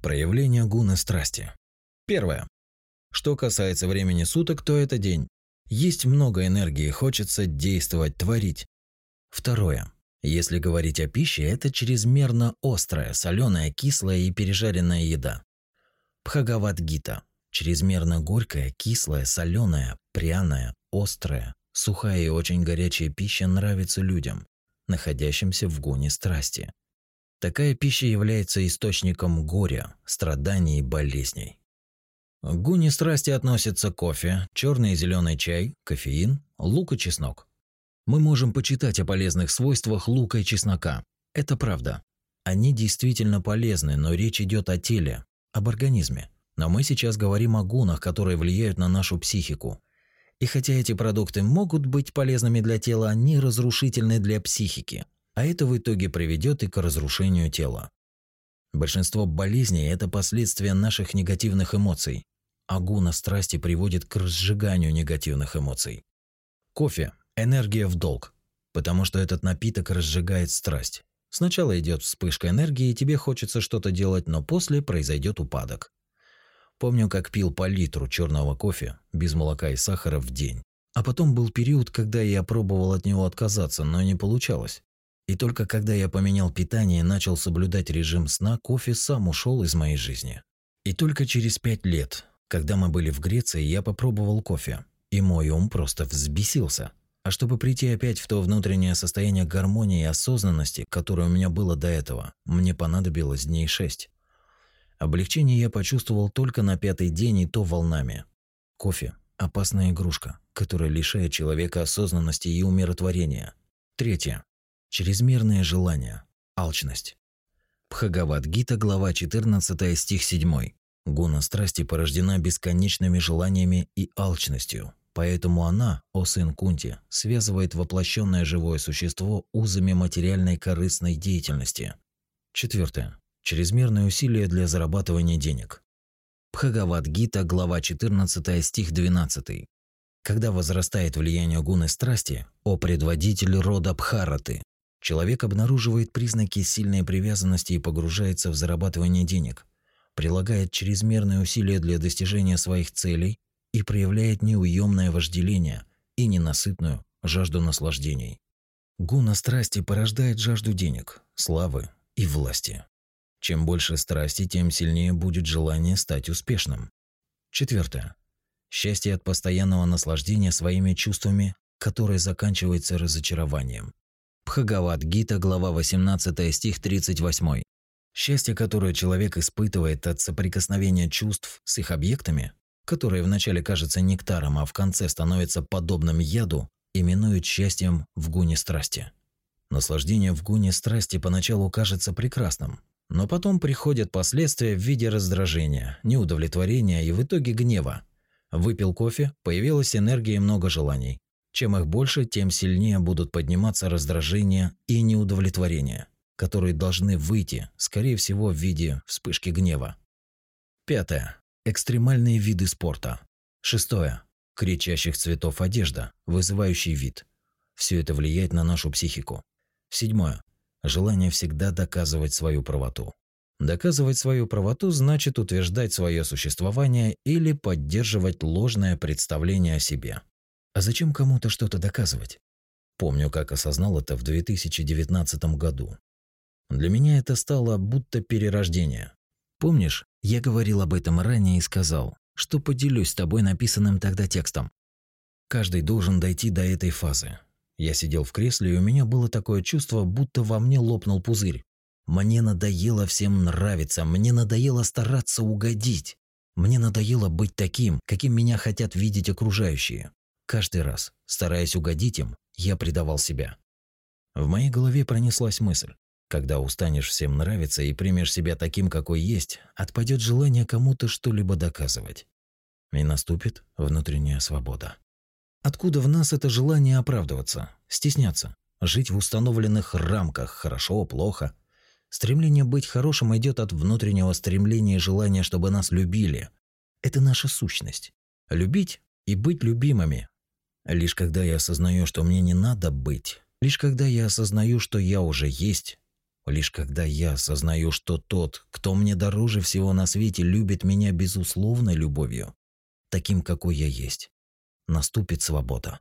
Проявление гуна страсти. Первое. Что касается времени суток, то это день. Есть много энергии, хочется действовать, творить. Второе. Если говорить о пище, это чрезмерно острая, соленая, кислая и пережаренная еда. Бхагават-гита. Чрезмерно горькая, кислая, соленая, пряная, острая, сухая и очень горячая пища нравится людям, находящимся в гоне страсти. Такая пища является источником горя, страданий и болезней. К гуне страсти относятся кофе, черный и зеленый чай, кофеин, лук и чеснок. Мы можем почитать о полезных свойствах лука и чеснока. Это правда. Они действительно полезны, но речь идет о теле, об организме. Но мы сейчас говорим о гунах, которые влияют на нашу психику. И хотя эти продукты могут быть полезными для тела, они разрушительны для психики – а это в итоге приведет и к разрушению тела. Большинство болезней – это последствия наших негативных эмоций, а гуна страсти приводит к разжиганию негативных эмоций. Кофе – энергия в долг, потому что этот напиток разжигает страсть. Сначала идет вспышка энергии, и тебе хочется что-то делать, но после произойдет упадок. Помню, как пил по литру черного кофе без молока и сахара в день. А потом был период, когда я пробовал от него отказаться, но не получалось. И только когда я поменял питание и начал соблюдать режим сна, кофе сам ушел из моей жизни. И только через пять лет, когда мы были в Греции, я попробовал кофе, и мой ум просто взбесился. А чтобы прийти опять в то внутреннее состояние гармонии и осознанности, которое у меня было до этого, мне понадобилось дней шесть. Облегчение я почувствовал только на пятый день и то волнами. Кофе – опасная игрушка, которая лишает человека осознанности и умиротворения. Третье. Чрезмерное желание, алчность. Бхагавад-гита, глава 14, стих 7. Гуна страсти порождена бесконечными желаниями и алчностью, поэтому она, о сын Кунти, связывает воплощенное живое существо узами материальной корыстной деятельности. Четвертое. Чрезмерное усилие для зарабатывания денег. Бхагавад-гита, глава 14, стих 12. Когда возрастает влияние гуны страсти, о предводитель рода Бхараты, Человек обнаруживает признаки сильной привязанности и погружается в зарабатывание денег, прилагает чрезмерные усилия для достижения своих целей и проявляет неуемное вожделение и ненасытную жажду наслаждений. Гуна страсти порождает жажду денег, славы и власти. Чем больше страсти, тем сильнее будет желание стать успешным. Четвертое. Счастье от постоянного наслаждения своими чувствами, которое заканчивается разочарованием. Бхагавад-гита, глава 18, стих 38. Счастье, которое человек испытывает от соприкосновения чувств с их объектами, которое вначале кажется нектаром, а в конце становится подобным яду, именуют счастьем в гуне страсти. Наслаждение в гуне страсти поначалу кажется прекрасным, но потом приходят последствия в виде раздражения, неудовлетворения и в итоге гнева. Выпил кофе, появилась энергия и много желаний. Чем их больше, тем сильнее будут подниматься раздражение и неудовлетворение, которые должны выйти, скорее всего, в виде вспышки гнева. Пятое. Экстремальные виды спорта. Шестое. Кричащих цветов одежда, вызывающий вид. Все это влияет на нашу психику. Седьмое. Желание всегда доказывать свою правоту. Доказывать свою правоту значит утверждать свое существование или поддерживать ложное представление о себе. А зачем кому-то что-то доказывать? Помню, как осознал это в 2019 году. Для меня это стало будто перерождение. Помнишь, я говорил об этом ранее и сказал, что поделюсь с тобой написанным тогда текстом. Каждый должен дойти до этой фазы. Я сидел в кресле, и у меня было такое чувство, будто во мне лопнул пузырь. Мне надоело всем нравиться, мне надоело стараться угодить. Мне надоело быть таким, каким меня хотят видеть окружающие. Каждый раз, стараясь угодить им, я предавал себя. В моей голове пронеслась мысль. Когда устанешь всем нравиться и примешь себя таким, какой есть, отпадет желание кому-то что-либо доказывать. И наступит внутренняя свобода. Откуда в нас это желание оправдываться, стесняться, жить в установленных рамках, хорошо, плохо? Стремление быть хорошим идет от внутреннего стремления и желания, чтобы нас любили. Это наша сущность. Любить и быть любимыми Лишь когда я осознаю, что мне не надо быть, лишь когда я осознаю, что я уже есть, Лишь когда я осознаю, что тот, кто мне дороже всего на свете, любит меня безусловной любовью, таким, какой я есть, наступит свобода.